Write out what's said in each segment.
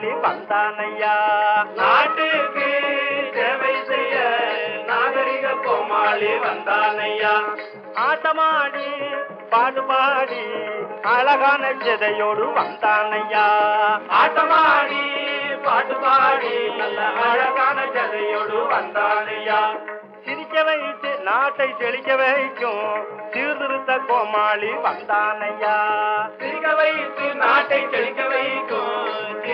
கோமாளி வந்தானையா. நாட்டுக்கு சேவை செய்ய நாகரிக கோமாளி வந்தானையா. ஆட்டமாடி பாடுபாடி அழகான செதையோடு வந்தானையா. ஆட்டமாடி பாடுபாடி நல்ல அழகான செதையோடு வந்தானையா. சிரிக்க வைத்து நாட்டை செழிக்க வைக்கும் சீர்திருத்த கோமாளி வந்தானையா. சிரிக்க வைத்து நாட்டை செழிக்க வைக்கும்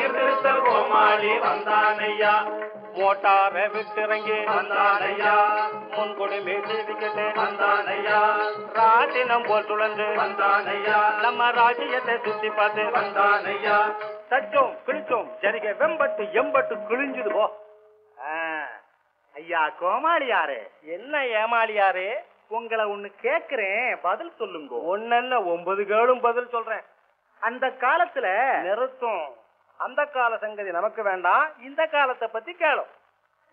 சீர்திருத்த கோமாளி வந்தானையா. மோட்டாரை விட்டிறங்கி வந்தானையா. முன்கொடுமை செய்திக்கிட்டு வந்தானையா. ராட்டினம் போல் சுழன்று வந்தானையா. நம்ம ராஜ்யத்தை சுத்தி பார்த்து வந்தானையா. தச்சோம் கிழிச்சோம் சரிக வெம்பட்டு எம்பட்டு கிழிஞ்சுது போ ஐயா கோமாளியாரே. என்ன ஏமாளியாரே? உங்களை ஒண்ணு கேக்குறேன் பதில் சொல்லுங்க. ஒன்னல்ல ஒன்பது கேளும் பதில் சொல்றேன். அந்த காலத்துல நிறுத்தும். அந்த கால சங்கதி நமக்கு வேண்டாம் இந்த காலத்தை பத்தி கேளும்.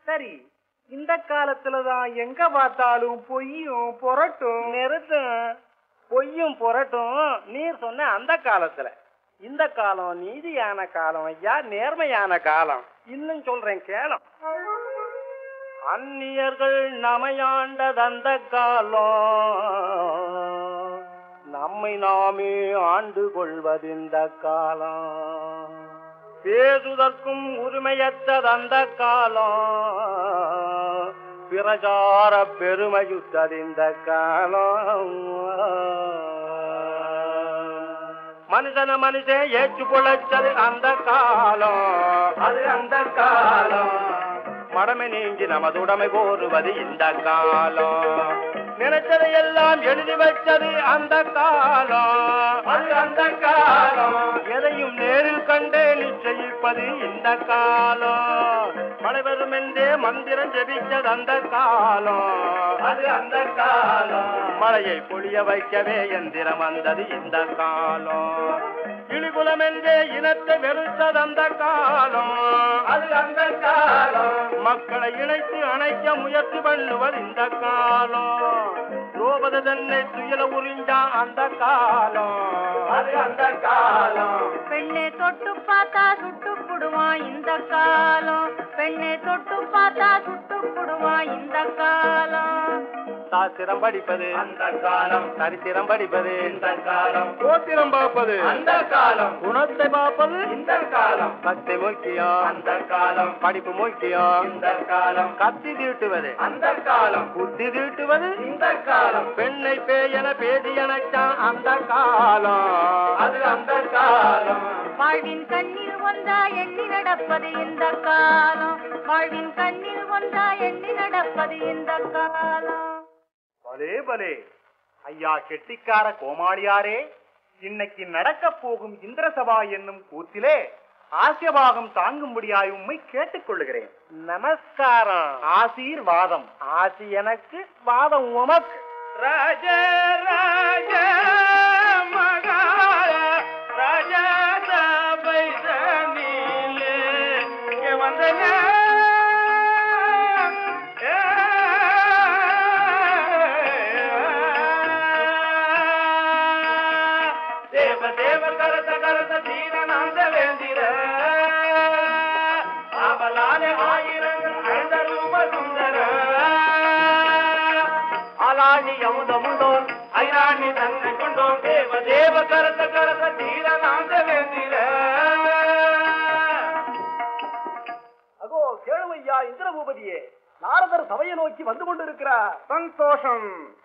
சரி இந்த காலத்துலதான் எங்க பார்த்தாலும் பொய்யும் புரட்டும் நெருத்தும். பொய்யும் புரட்டும் நீர் சொன்ன அந்த காலத்துல. இந்த காலம் நீதியான காலம் ஐயா நேர்மையான காலம். இன்னும் சொல்றேன் கேளம். அந்நியர்கள் நமையாண்டது அந்த காலம். நம்மை நாமே ஆண்டு கொள்வது இந்த காலம். பேசுதற்கும் உரிமையற்றது அந்த காலம். பிரச்சார பெருமையுற்றது காலம். மனுஷன மனுஷன் ஏற்று பொழைச்சது அந்த காலம். அது அந்த காலம். மடமை நீங்கி நமது உடமை கோருவது இந்த காலம். நினைச்சதை எல்லாம் எழுதி வச்சது அந்த காலம். அது அந்த காலம். எதையும் நேரில் நிச்சயிப்பது இந்த காலம். மழை வரும் என்றே மந்திரம் ஜெபிச்சது அந்த காலம். அது அந்த காலம். மழையை பொழிய வைக்கவே எந்திரம் வந்தது இந்த காலம். இழிகுலம் என்றே இனத்தை வெறுத்தது அந்த காலம். அது அந்த காலம். மக்களை இணைத்து அணைக்க முயற்சி பண்ணுவது இந்த காலம். லோபத தன்னை துயல உறிஞ்சா அந்த காலம். அது அந்த காலம். பெண்ணை தொட்டு பார்த்தா சுட்டு புடுவான் இந்த காலம். பெண்ணை தொட்டு பார்த்தா சுட்டு புடுவான் இந்த காலம். சாஸ்திரம் படிப்பது அந்த காலம். சரித்திரம் படிப்பது இந்த காலம். கோத்திரம் பார்ப்பது. அந்த காலம். குணத்தை பார்ப்பது. இந்த காலம். பக்தி முக்கியம் அந்த காலம். படிப்பு முக்கியம் இந்த காலம். கத்தி தீட்டுவது. அந்த காலம். புத்தி தீட்டுவது. இந்த காலம். பெண்ணை பேயன பேதி எனச்சான் அந்த காலம். அது அந்த காலம். வாழ்வின் கண்ணில் வந்தா எண்ணி நடப்பது இந்த காலம். வாழ்வின் கண்ணில் வந்தா எண்ணி நடப்பது இந்த காலம். பலே பலே. ஐயா கெட்டிக்கார கோமாளியாரே இன்னைக்கு நடக்க போகும் இந்திரசபா என்னும் கூத்திலே ஆசியபாகம் தாங்கும்படியாய் உம்மை கேட்டுக்கொள்ளுகிறேன். நமஸ்காரம். ஆசீர்வாதம். ஆசி எனக்கு வாதம் உமக்கு. ராஜ ராஜ. தேவ கரத கரத தீரநாந்த வேந்திர அகோ கேளுமையா இந்திரபூபதியே. நாரதர் சபையை நோக்கி வந்து கொண்டிருக்கிறார். சந்தோஷம்.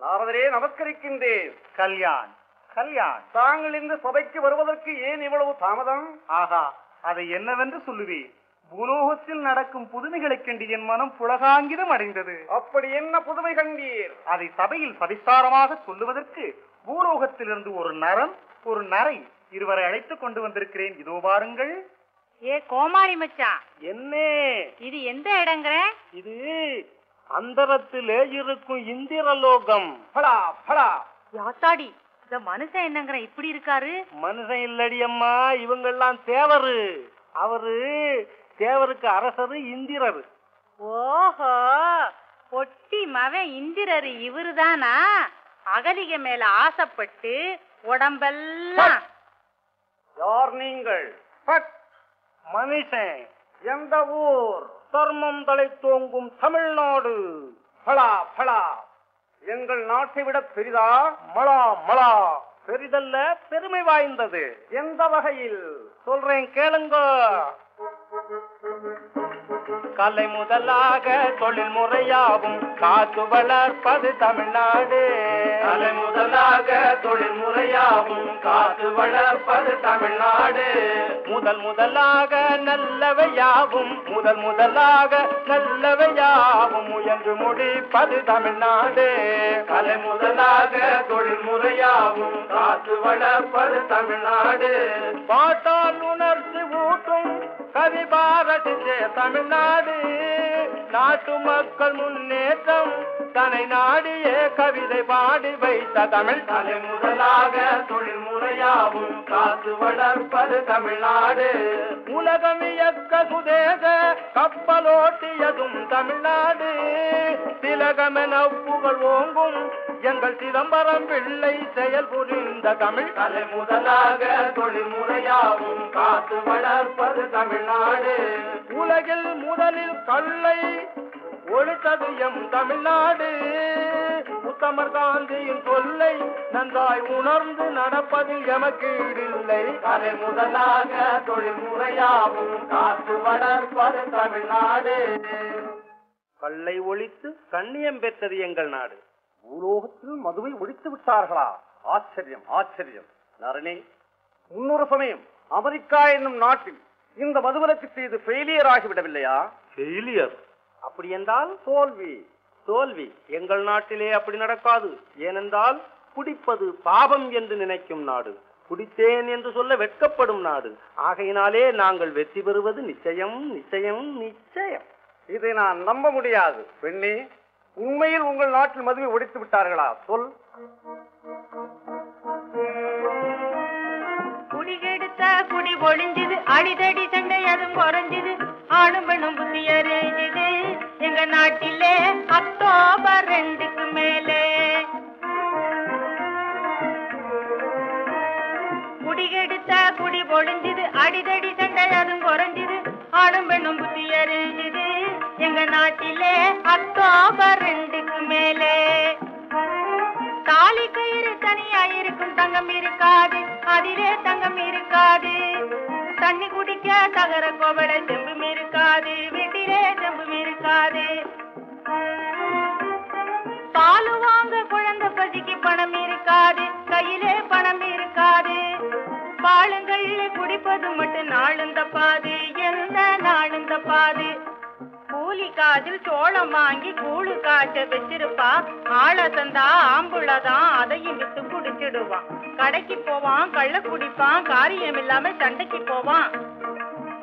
நாரதரே நமஸ்கரிக்கின்றேன். கல்யாண் கல்யாண். தாங்கள் இந்த சபைக்கு வருவதற்கு ஏன் இவ்வளவு தாமதம்? ஆகா அதை என்னவென்று சொல்லுவீர்? பூலோகத்தில் நடக்கும் புதுமைகளைக் கண்டு என் மனம் புலகாங்கிதம் அடைந்தது. அப்படி என்ன புதுமை கண்டீர்? அதை சபையில் சவிஸ்தாரமாக சொல்லுவதற்கு பூலோகத்திலிருந்து ஒரு நரன் ஒரு நரை இருவரை அழைத்துக் கொண்டு வந்திருக்கிறேன். இதோ பாருங்கள். ஏ கோமாரி மச்சான் என்ன? இது எந்த இடங்கிற? இது அந்தரத்திலே இருக்கும் இந்திரலோகம். படா படா. யாத்தாடி இந்த மனுஷன் என்னங்கிற இப்படி இருக்காரு? மனுஷன் இல்லடி அம்மா இவங்கெல்லாம் தேவரு. அவரு தேவருக்கு அரசரு இந்திரரு. ஓஹோ பொட்டி மவன் இந்திரரு இவருதானா? அகலிக மேல ஆசைப்பட்டு உடம்பெல்லாம் யார் நீங்கள்? மனுஷன் எந்த ஊர்? தர்மம் தலை தோங்கும் தமிழ்நாடு. பலா பலா எங்கள் நாட்டை விட பெரிதா? மலா மலா. பெரிதல்ல பெருமை வாய்ந்தது. எந்த வகையில்? சொல்றேன் கேளுங்க. கலை முதலாக தொழில் முறையாகும். காத்து வளர்ப்பது தமிழ்நாடு. தலை முதலாக தொழில் முறையாகும். காத்து வளர்ப்பது தமிழ்நாடு. முதல் முதலாக நல்லவையாகும். முதல் முதலாக நல்லவையாகும். முயன்று முடிப்பது தமிழ்நாடு. கலை முதலாக தொழில் முறையாகும். காத்து வளர்ப்பது தமிழ்நாடு. பாட்டால் கவி பாரதிய தமிழ்நாடு. நாட்டு மக்கள் முன்னேற்றம் தனை நாடியே கவிதை பாடி வைத்த தமிழ் தலை முதலாக தொழில் முறையாகும் காத்து வளர்ப்பது தமிழ்நாடு. உலகம் இயக்க சுதேச கப்பலோட்டியதும் தமிழ்நாடு. திலகமென புகழ் ஓங்கும் எங்கள் சிதம்பரம் பிள்ளை செயல் புரிந்த தமிழ் தலை முதலாக தொழில் முறையாகும் காத்து வளர்ப்பது தமிழ்நாடு. உலகில் முதலில் கல்லை ஒழித்தது எம் தமிழ்நாடு. உத்தமர் காந்தியின் சொல்லை நன்றாய் உணர்ந்து நடப்பதில் எமக்கீடில்லை தலை முதலாக தொழில் முறையாகும் காத்து வளர்ப்பது தமிழ்நாடு. கல்லை ஒழித்து கண்ணியம் பெற்றது எங்கள் நாடு. பூலோகத்தில் மதுவை ஒழித்து விட்டார்களா? ஆச்சரியம் ஆச்சரியம். நரணி முன்னொரு சமயம் அமெரிக்கா என்னும் நாட்டில் இந்த மதுவிலக்கு செய்து ஃபெயிலியர் ஆகிவிடவில்லையா? ஃபெயிலியர் அப்படி என்றால் தோல்வி தோல்வி எங்கள் நாட்டிலே அப்படி நடக்காது. ஏனென்றால் குடிப்பது பாவம் என்று நினைக்கும் நாடு. குடித்தேன் என்று சொல்ல வெட்கப்படும் நாடு. ஆகையினாலே நாங்கள் வெற்றி பெறுவது நிச்சயம் நிச்சயம் நிச்சயம். இதை நான் நம்ப முடியாது. பெண்ணே உண்மையில் உங்கள் நாட்டில் மதுவை ஒழித்து விட்டார்களா? சொல். குடி அடிதடி சண்டை அதுவும் குறைஞ்சுது. ஆணும் பெண்ணும் புத்தி அறிஞ்சுது எங்க நாட்டிலே அக்டோபர் ரெண்டுக்கு மேலே. குடிகெடுத்த குடி பொழிஞ்சுது அடிதடி சண்டை அதுவும் குறைஞ்சுது. ஆணும் பெண்ணும் புத்தி அறிஞ்சுது எங்க நாட்டிலே அக்டோபர் ரெண்டுக்கு மேலே. தாலி கயிறு தனியா இருக்கும் தங்கம் இருக்காது. அதிலே தங்கம் இருக்காது. தண்ணி குடிக்க தகர கோவல செம்பும் இருக்காது. வீட்டிலே செம்பும் இருக்காது. பால் வாங்க குழந்தை பசிக்கு பணம் இருக்காது. கையிலே பணம் இருக்காது. பாலுங்கள் குடிப்பது மட்டும் நாளும் தப்பாது. எந்த நாளும் தப்பாது. கூலி காதில் சோளம் வாங்கி கூழு காய்ச்ச வச்சிருப்பா. ஆளை தந்தா ஆம்புள்ளதான் அதையும் வித்து குடிச்சிடுவான். கடைக்கு போவான் கள்ள குடிப்பான் காரியம் இல்லாம சண்டைக்கு போவான்.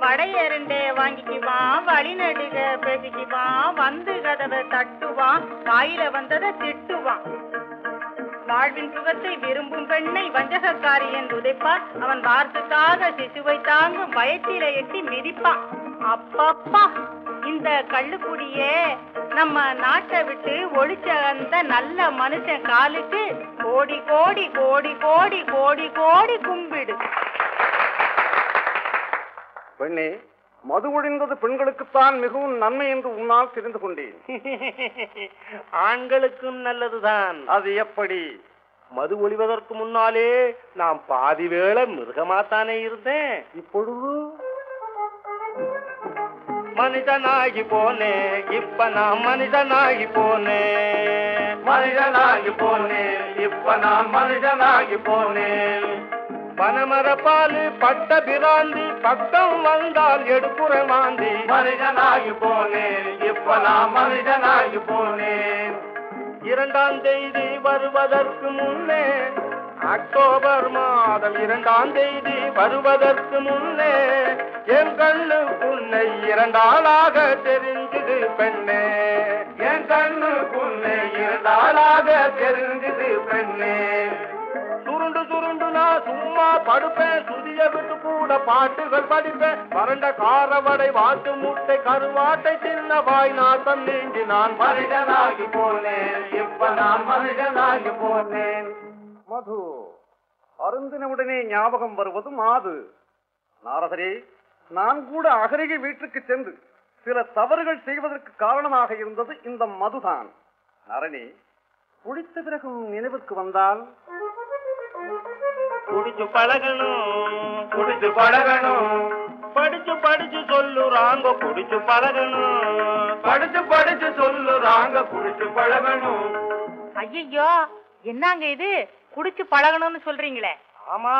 வடையரண்டே வாங்கிக்குவான் வழிநடுக பேசிக்குவான் வந்து கதவை தட்டுவான் வாயில வந்ததை திட்டுவான். வாழ்வின் சுகத்தை விரும்பும் பெண்ணை வஞ்சகக்காரி என்று உதைப்பான் அவன் வார்த்தைக்காக சிசுவை தாங்கும் பயத்தில எட்டி மிதிப்பான். அப்பப்பா. இந்த கள்ளுக்குடியே நம்ம நாட்டை விட்டு ஒழிச்ச அந்த நல்ல மனுஷன் காலுக்கு கோடி கோடி கோடி கோடி கோடி கோடி கும்பிடு. பெண்ணே மது ஒழிந்தது பெண்களுக்குத்தான் மிகவும் நன்மை என்று உன்னால் தெரிந்து கொண்டேன். ஆண்களுக்கும் நல்லதுதான். அது எப்படி? மது ஒழிவதற்கு முன்னாலே நான் பாதி வேளை மிருகமாத்தானே இருந்தேன். இப்பொழுது? மனிதனாகி போனே இப்ப நான் மனிதனாகி போனே மனிதனாகி போனேன் இப்ப நான் மனிதனாகி போனேன் பனமர பாலு பட்ட பிராந்தி பக்கம் வந்தால் எடுப்புற மாந்தி. மனிதனாகி போனேன் இப்ப நான் மனிதனாகி போனேன் இரண்டாம் தேதி வருவதற்கு முன்னே அக்டோபர் மாதம் இரண்டாம் தேதி வருவதற்கு முன்னே என் கண்ணு புன்னை இரண்டாளாக தெரிஞ்சது பெண்ணே. என் கண்ணு புன்னை இரண்டாளாக தெரிஞ்சது பெண்ணே. சுருண்டு சுருண்டு நான் சும்மா படுப்பேன் சுதிய விட்டு கூட பாட்டுகள் படிப்பேன். வறண்ட காரவடை வாட்டு முட்டை கருவாட்டை சின்ன வாய் நாசம் நீங்கி நான் மனிதனாகி போனேன். இப்ப நான் மனிதனாகி போனேன். மது. அருந்தினவுடனே ஞாபகம் வருவது மாது நாரதரே நான் கூட அகரிகை வீட்டுக்கு சென்று சில தவறுகள் செய்வதற்கு காரணமாக இருந்தது இந்த மதுதான். நரணி குடித்த பிறகு உன் நினைவுக்கு வந்தால்? குடிச்சு பழகணும் குடிச்சு பழகணும். படிச்சு படிச்சு சொல்லுறாங்க குடிச்சு பழகணும். படிச்சு படிச்சு சொல்லுறாங்க குடிச்சு பழகணும். ஐயோ என்னங்க இது? குடிச்சு பழகணும்னு சொல்றீங்களே. ஆமா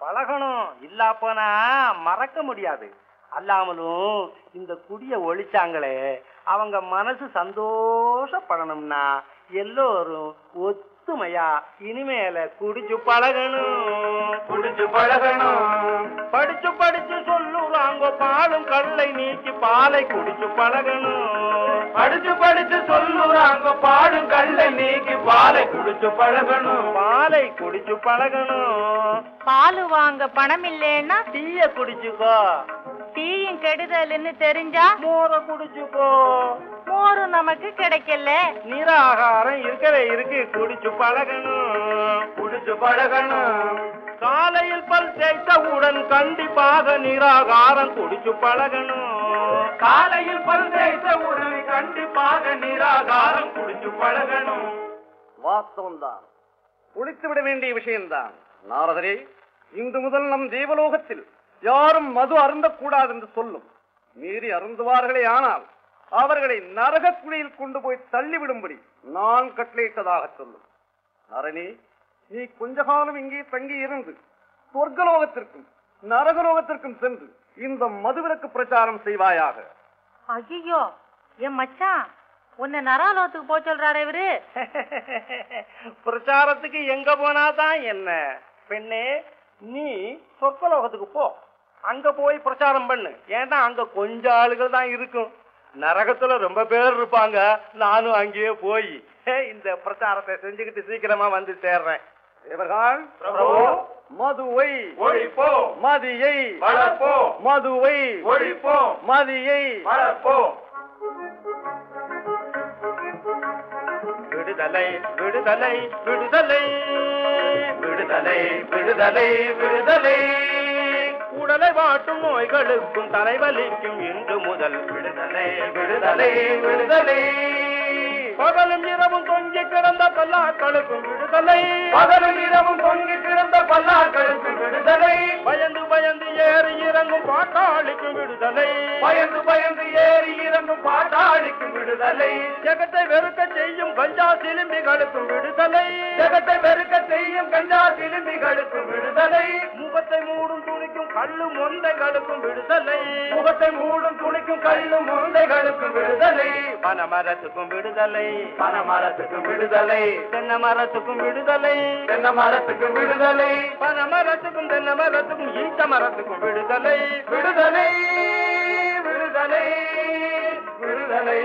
பழகணும். இல்லா போனா மறக்க முடியாது. அல்லாமலும் இந்த குடிய ஒழிச்சாங்களே அவங்க மனசு சந்தோஷப்படணும்னா எல்லோரும் ஒத்துமையா இனிமேல குடிச்சு பழகணும். குடிச்சு பழகணும். படிச்சு படிச்சு சொல்லுறாங்க பாலும் கல்லை நீக்கி பாலை குடிச்சு பழகணும். படிச்சு படிச்சு சொல்லுறாங்க குடிச்சு பழகணும். பாலை குடிச்சு பழகணும். பால் வாங்க பணம் இல்லைன்னா டீய குடிச்சுக்கோ. டீயும் கெடுதல்னு தெரிஞ்சா மோர குடிச்சுக்கோ. மோரும் நமக்கு கிடைக்கல. நீராகாரம் இருக்கவே இருக்கு. குடிச்சு பழகணும். குடிச்சு பழகணும். காலையில் பல் தேய்த்தவுடன் கண்டிப்பாக நீராகாரம் குடிச்சு பழகணும். காலையில் பல் தேய்த்தவுடன் கண்டிப்பாக நீராகாரம் குடிச்சு பழகணும். வாஸ்தவம்தான் குடித்து விட வேண்டிய விஷயம்தான். நாரதரே இன்று முதல் நம் தேவலோகத்தில் யாரும் மது அருந்தக்கூடாது என்று சொல்லும். மீறி அருந்துவார்களே ஆனால் அவர்களை நரக குழியில் கொண்டு போய் தள்ளிவிடும்படி நான் கட்டளையிட்டதாக சொல்லும். நரணி நீ கொஞ்ச காலம் இங்கே தங்கி இருந்து சொர்க்கலோகத்திற்கும் நரகலோகத்திற்கும் சென்று இந்த மதுவிலக்கு பிரச்சாரம் செய்வாயாக. ஐயோ என் மச்சான் உன்னை நராலோகத்துக்கு போக சொல்றாரு இவரு. பிரச்சாரத்துக்கு எங்க போனாதான் என்ன? பெண்ணே நீ சொர்க்கலோகத்துக்கு போ. அங்க போய் பிரச்சாரம் பண்ணு. ஏன்னா அங்க கொஞ்சம் ஆளுகள் தான் இருக்கும். நரகத்துல ரொம்ப பேர் இருப்பாங்க. நானும் அங்கேயே போய் இந்த பிரச்சாரத்தை செஞ்சுக்கிட்டு சீக்கிரமா வந்து சேர்றேன். தேவர்கள் பிரபு, மதுவை ஒழிப்போம். மதியை வளர்ப்போம். மதுவை ஒழிப்போம். மதியை விடுதலை விடுதலை விடுதலை. விடுதலை விடுதலை விடுதலை. உடலை வாட்டும் நோய்களுக்கும் தலைவலிக்கும் இன்று முதல். விடுதலை விடுதலை விடுதலை. பகலும் இரவும் தொங்கி கிடந்த பல்லாக்களுக்கும் விடுதலை. பகலும் இரவும் தொங்கி கிடந்த பல்லாக்களுக்கும் விடுதலை. பயந்து பயந்து ஏறி இறங்கும் பாட்டாளிக்கும் விடுதலை. பயந்து பயந்து ஏறி இறங்கும் பாட்டாளிக்கும் விடுதலை. ஜெகத்தை வெறுக்க செய்யும் கஞ்சா சிலும்பிகளுக்கும் விடுதலை. ஜெகத்தை வெறுக்க செய்யும் கஞ்சா சிலும்பிகளுக்கும் விடுதலை. முகத்தை மூடும் துணிக்கும் கள்ளு மொந்தைகளுக்கும் விடுதலை. முகத்தை மூடும் துணிக்கும் கள்ளு மொந்தைகளுக்கும் விடுதலை. பனமரத்துக்கும் விடுதலை. பனமரத்துக்கும் விடுதலை. தென்னை மரத்துக்கும் விடுதலை. தென்னை மரத்துக்கும் விடுதலை. பனமரத்துக்கும் தென்னை மரத்துக்கும் ஈட்ட மரத்துக்கும் விடுதலை. விடுதலை. விடுதலை விடுதலை